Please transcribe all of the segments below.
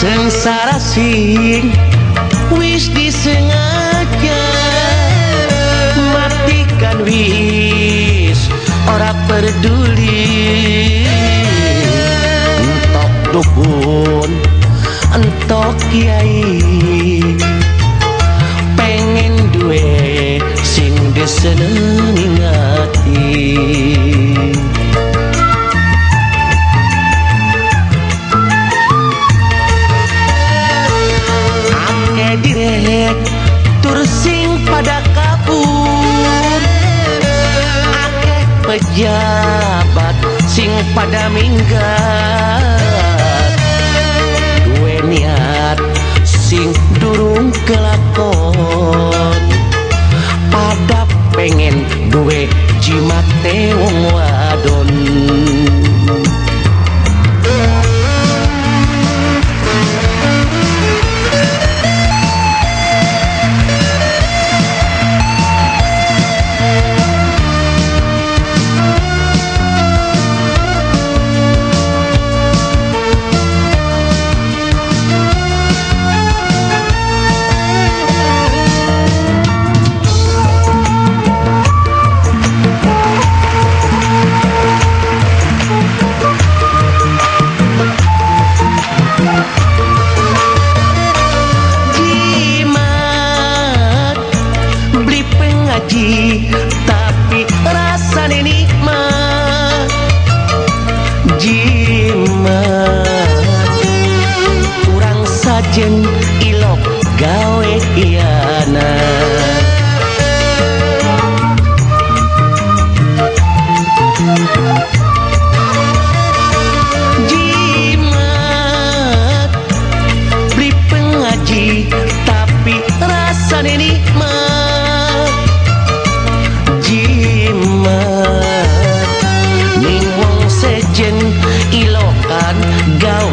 dan saasi Wi disengaki matikan wis ora peduli untukk dukun untuk Kyai bat sing pada minggu due niat sing durung kelpor tapi rasa ini mah jima kurang sajen ilok gawe iya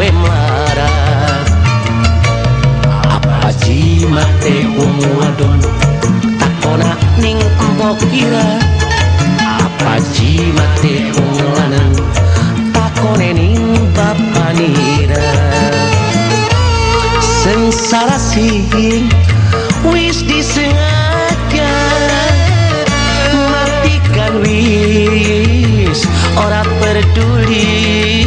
sampai apa jimat teh wong wadon takona ning empok kira apa jimat teh wong lanang takone ning bapanira sengsara sihir wis disengaja matikan wis ora peduli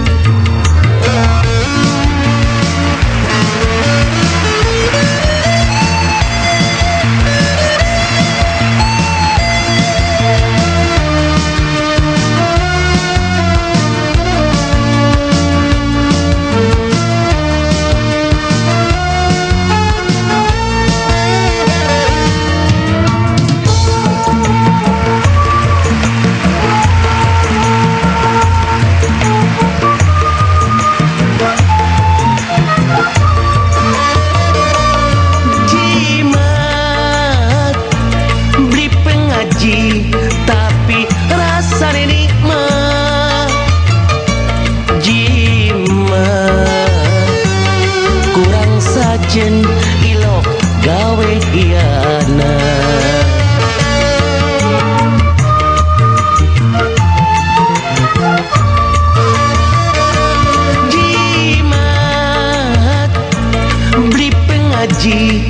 haji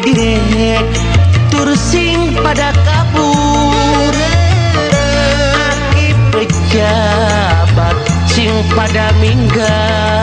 Di Turing pada kabur sing pada minggal